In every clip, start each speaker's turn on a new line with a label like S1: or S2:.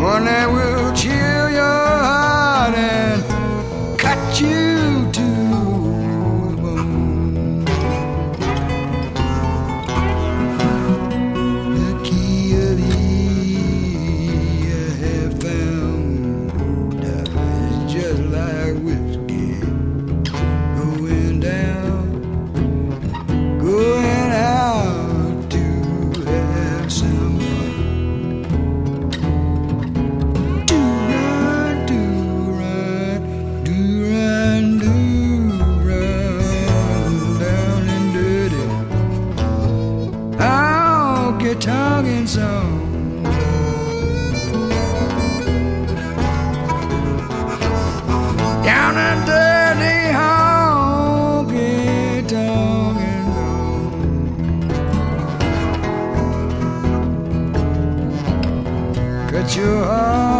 S1: running honky-tonkin' song. Down and dirty honky-tonkin' song. Cut your heart.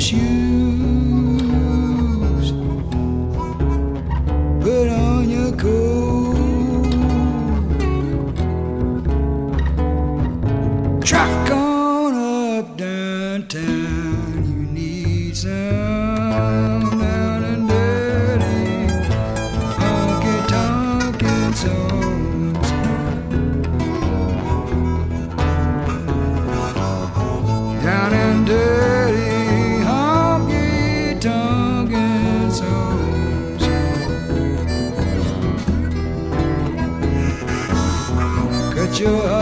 S1: shoes. Put on your coat. Truck on up downtown. You need some. your